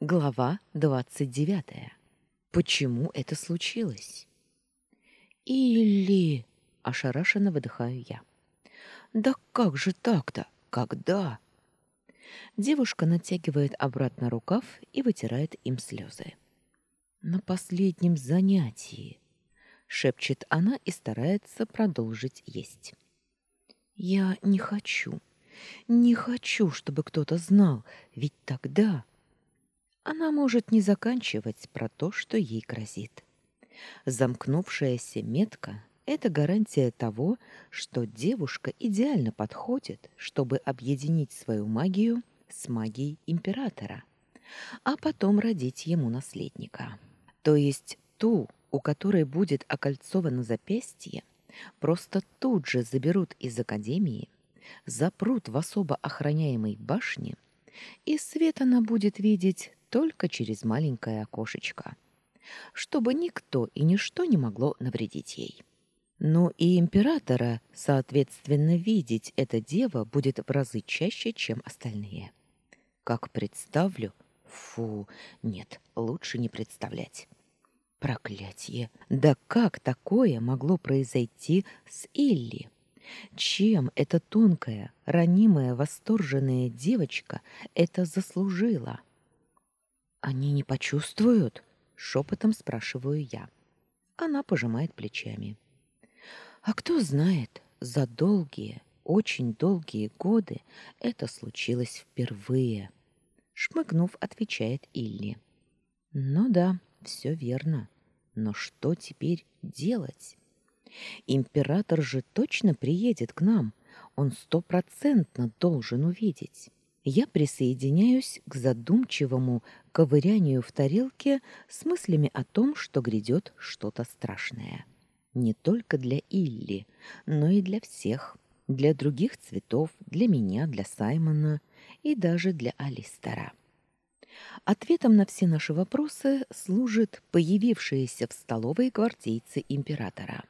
Глава двадцать девятая. Почему это случилось? Или... Ошарашенно выдыхаю я. Да как же так-то? Когда? Девушка натягивает обратно рукав и вытирает им слезы. На последнем занятии, шепчет она и старается продолжить есть. Я не хочу. Не хочу, чтобы кто-то знал, ведь тогда она может не заканчивать про то, что ей грозит. Замкнувшаяся метка — это гарантия того, что девушка идеально подходит, чтобы объединить свою магию с магией императора, а потом родить ему наследника. То есть ту, у которой будет окольцовано запястье, просто тут же заберут из академии, запрут в особо охраняемой башне, и свет она будет видеть только через маленькое окошечко, чтобы никто и ничто не могло навредить ей. Ну и императора, соответственно, видеть эта дева будет в разы чаще, чем остальные. Как представлю? Фу, нет, лучше не представлять. Проклятье! Да как такое могло произойти с Илли? Чем эта тонкая, ранимая, восторженная девочка это заслужила? Они не почувствуют? шепотом спрашиваю я. Она пожимает плечами. А кто знает, за долгие, очень долгие годы это случилось впервые. Шмыгнув, отвечает Илли. Ну да, все верно. Но что теперь делать? Император же точно приедет к нам. Он стопроцентно должен увидеть я присоединяюсь к задумчивому ковырянию в тарелке с мыслями о том, что грядет что-то страшное. Не только для Илли, но и для всех, для других цветов, для меня, для Саймона и даже для Алистера. Ответом на все наши вопросы служит появившиеся в столовой гвардейцы императора.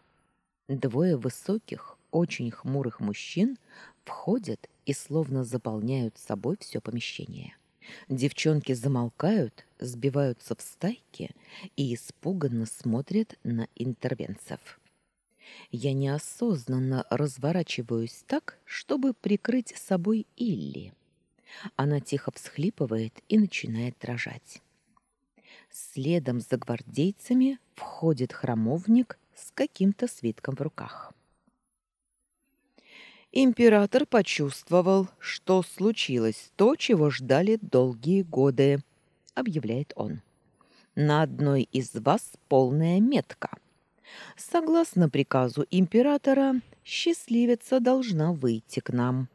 Двое высоких, очень хмурых мужчин входят и словно заполняют собой все помещение. Девчонки замолкают, сбиваются в стайки и испуганно смотрят на интервенцев. Я неосознанно разворачиваюсь так, чтобы прикрыть собой Илли. Она тихо всхлипывает и начинает дрожать. Следом за гвардейцами входит храмовник с каким-то свитком в руках. Император почувствовал, что случилось то, чего ждали долгие годы, объявляет он. На одной из вас полная метка. Согласно приказу императора, счастливица должна выйти к нам.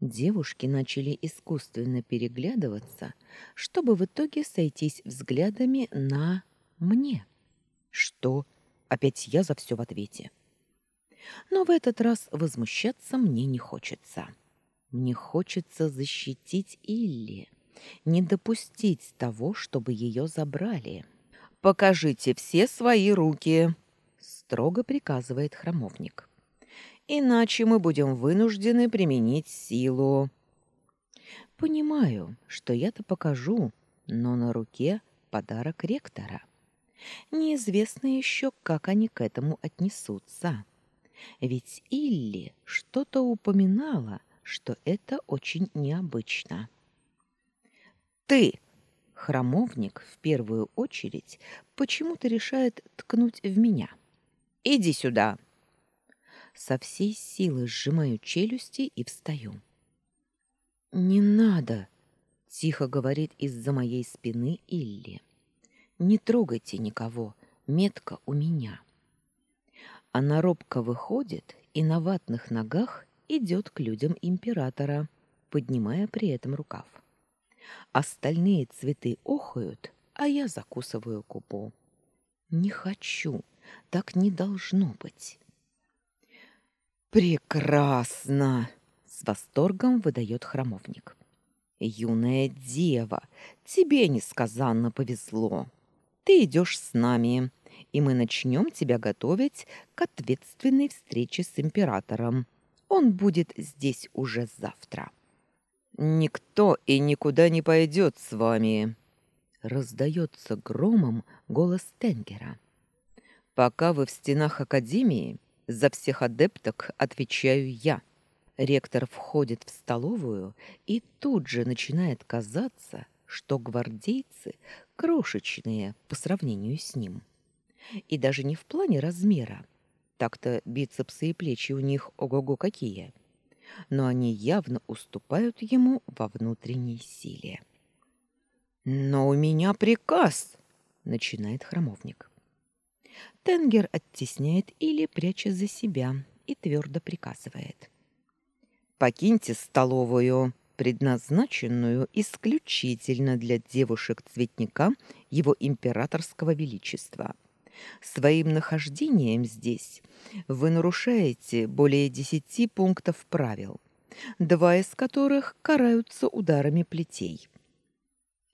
Девушки начали искусственно переглядываться, чтобы в итоге сойтись взглядами на мне. Что? Опять я за все в ответе. — но в этот раз возмущаться мне не хочется. Мне хочется защитить Илли, не допустить того, чтобы ее забрали. «Покажите все свои руки», — строго приказывает храмовник. «Иначе мы будем вынуждены применить силу». Понимаю, что я-то покажу, но на руке подарок ректора. Неизвестно еще, как они к этому отнесутся. Ведь Илли что-то упоминала, что это очень необычно. «Ты!» Храмовник в первую очередь почему-то решает ткнуть в меня. «Иди сюда!» Со всей силы сжимаю челюсти и встаю. «Не надо!» — тихо говорит из-за моей спины Илли. «Не трогайте никого, метка у меня». Она робко выходит и на ватных ногах идет к людям императора, поднимая при этом рукав. Остальные цветы охают, а я закусываю губу. Не хочу, так не должно быть. Прекрасно, с восторгом выдает храмовник. Юная дева, тебе несказанно повезло. Ты идешь с нами и мы начнем тебя готовить к ответственной встрече с императором. Он будет здесь уже завтра. «Никто и никуда не пойдет с вами!» Раздается громом голос Тенгера. «Пока вы в стенах Академии, за всех адепток отвечаю я». Ректор входит в столовую и тут же начинает казаться, что гвардейцы крошечные по сравнению с ним. И даже не в плане размера. Так-то бицепсы и плечи у них ого-го какие. Но они явно уступают ему во внутренней силе. «Но у меня приказ!» — начинает храмовник. Тенгер оттесняет или пряча за себя и твердо приказывает. «Покиньте столовую, предназначенную исключительно для девушек-цветника его императорского величества. Своим нахождением здесь вы нарушаете более десяти пунктов правил, два из которых караются ударами плетей».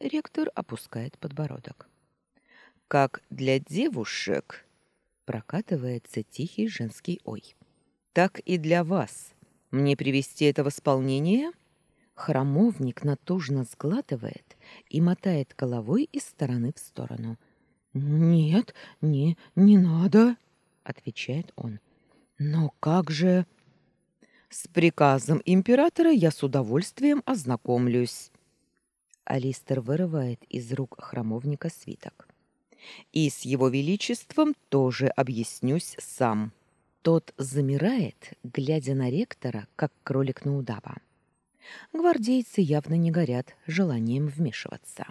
Ректор опускает подбородок. «Как для девушек...» Прокатывается тихий женский ой. «Так и для вас. Мне привести это в исполнение?» Хромовник натужно сглатывает и мотает головой из стороны в сторону. «Нет, не, не надо», — отвечает он. «Но как же...» «С приказом императора я с удовольствием ознакомлюсь». Алистер вырывает из рук храмовника свиток. И с его величеством тоже объяснюсь сам. Тот замирает, глядя на ректора, как кролик на удава. Гвардейцы явно не горят желанием вмешиваться.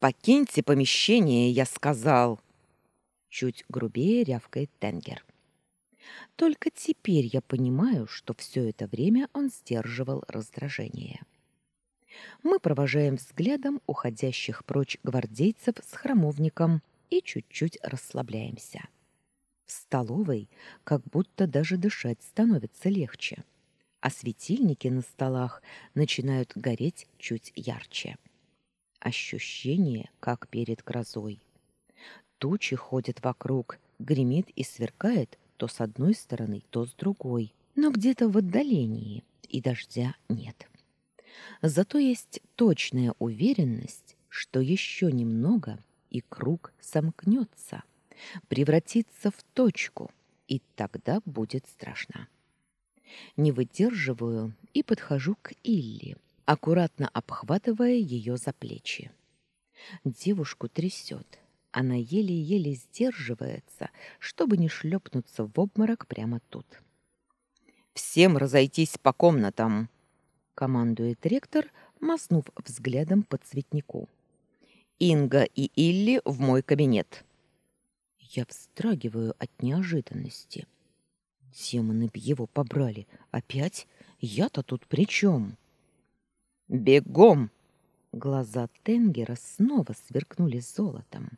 «Покиньте помещение, я сказал!» Чуть грубее рявкает Тенгер. Только теперь я понимаю, что все это время он сдерживал раздражение. Мы провожаем взглядом уходящих прочь гвардейцев с храмовником и чуть-чуть расслабляемся. В столовой как будто даже дышать становится легче, а светильники на столах начинают гореть чуть ярче. Ощущение, как перед грозой. Тучи ходят вокруг, гремит и сверкает то с одной стороны, то с другой, но где-то в отдалении, и дождя нет. Зато есть точная уверенность, что еще немного, и круг сомкнется, превратится в точку, и тогда будет страшно. Не выдерживаю и подхожу к Илли, аккуратно обхватывая ее за плечи. Девушку трясет. Она еле-еле сдерживается, чтобы не шлепнуться в обморок прямо тут. «Всем разойтись по комнатам!» командует ректор, мазнув взглядом по цветнику. Инга и Илли в мой кабинет. Я вздрагиваю от неожиданности. Демоны б его побрали. Опять? Я-то тут при чем? Бегом! Глаза Тенгера снова сверкнули золотом.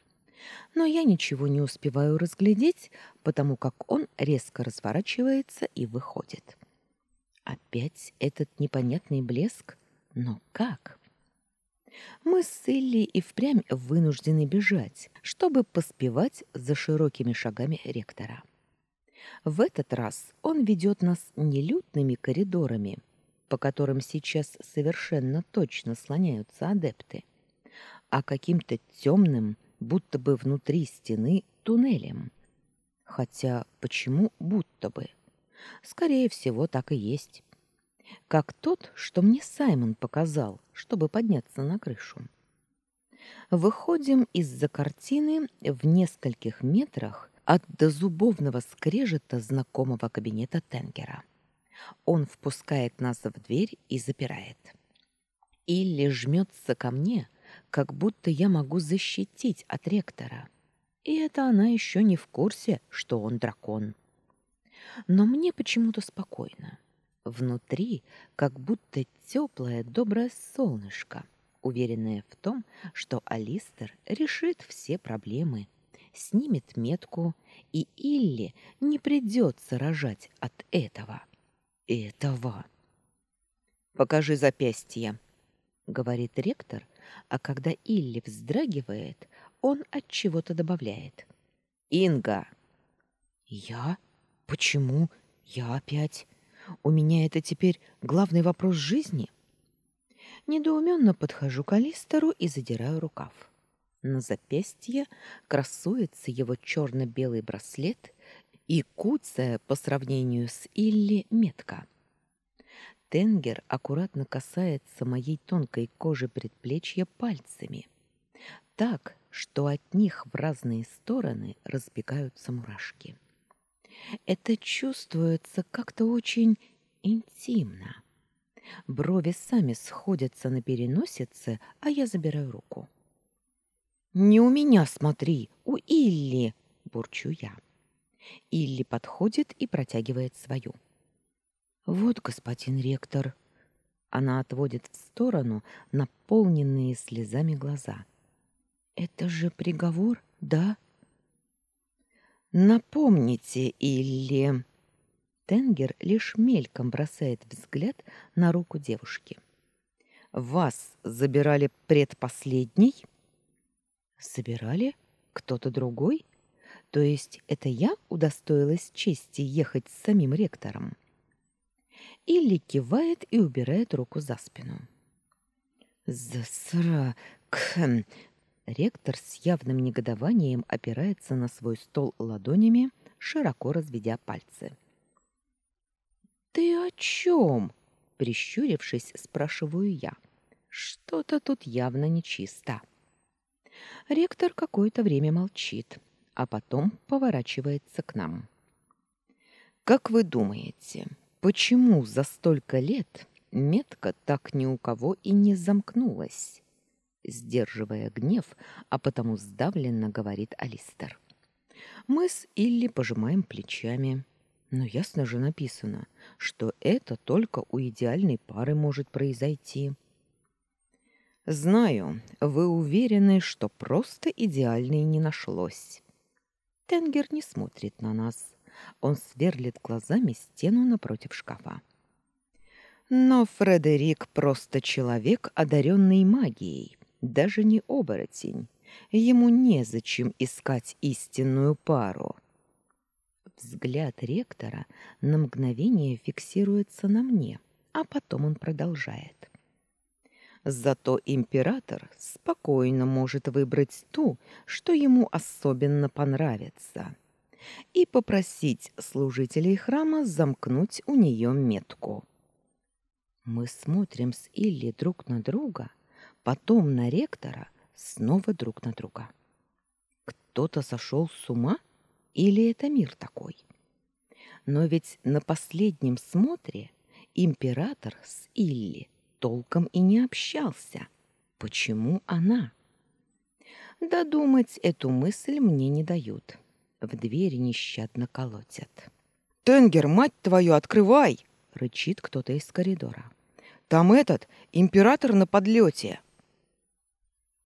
Но я ничего не успеваю разглядеть, потому как он резко разворачивается и выходит. Опять этот непонятный блеск? Но как? Мы с Элли и впрямь вынуждены бежать, чтобы поспевать за широкими шагами ректора. В этот раз он ведет нас не лютными коридорами, по которым сейчас совершенно точно слоняются адепты, а каким-то темным, будто бы внутри стены, туннелем. Хотя почему будто бы? Скорее всего, так и есть. Как тот, что мне Саймон показал, чтобы подняться на крышу. Выходим из-за картины в нескольких метрах от дозубовного скрежета знакомого кабинета Тенгера. Он впускает нас в дверь и запирает. Или жмется ко мне, как будто я могу защитить от ректора. И это она еще не в курсе, что он дракон но мне почему-то спокойно. Внутри как будто теплое доброе солнышко, уверенное в том, что Алистер решит все проблемы, снимет метку, и Илли не придется рожать от этого. Этого. «Покажи запястье», — говорит ректор, а когда Илли вздрагивает, он от чего-то добавляет. «Инга!» «Я?» Почему? Я опять. У меня это теперь главный вопрос жизни? Недоуменно подхожу к Алистеру и задираю рукав. На запястье красуется его черно-белый браслет и куцая по сравнению с Илли метка. Тенгер аккуратно касается моей тонкой кожи предплечья пальцами, так, что от них в разные стороны разбегаются мурашки. Это чувствуется как-то очень интимно. Брови сами сходятся на переносице, а я забираю руку. «Не у меня смотри, у Илли!» — бурчу я. Илли подходит и протягивает свою. «Вот, господин ректор». Она отводит в сторону наполненные слезами глаза. «Это же приговор, да?» «Напомните, Илли...» Тенгер лишь мельком бросает взгляд на руку девушки. «Вас забирали предпоследний?» «Собирали? Кто-то другой? То есть это я удостоилась чести ехать с самим ректором?» Илли кивает и убирает руку за спину. «Засра... Кхм... Ректор с явным негодованием опирается на свой стол ладонями, широко разведя пальцы. «Ты о чем?» — прищурившись, спрашиваю я. «Что-то тут явно нечисто». Ректор какое-то время молчит, а потом поворачивается к нам. «Как вы думаете, почему за столько лет метка так ни у кого и не замкнулась?» сдерживая гнев, а потому сдавленно говорит Алистер. Мы с Илли пожимаем плечами. Но ясно же написано, что это только у идеальной пары может произойти. Знаю, вы уверены, что просто идеальной не нашлось. Тенгер не смотрит на нас. Он сверлит глазами стену напротив шкафа. Но Фредерик просто человек, одаренный магией даже не оборотень. Ему незачем искать истинную пару. Взгляд ректора на мгновение фиксируется на мне, а потом он продолжает. Зато император спокойно может выбрать ту, что ему особенно понравится, и попросить служителей храма замкнуть у нее метку. Мы смотрим с Илли друг на друга — потом на ректора, снова друг на друга. Кто-то сошел с ума или это мир такой? Но ведь на последнем смотре император с Илли толком и не общался. Почему она? Додумать эту мысль мне не дают. В двери нещадно колотят. «Тенгер, мать твою, открывай!» — рычит кто-то из коридора. «Там этот, император на подлете!»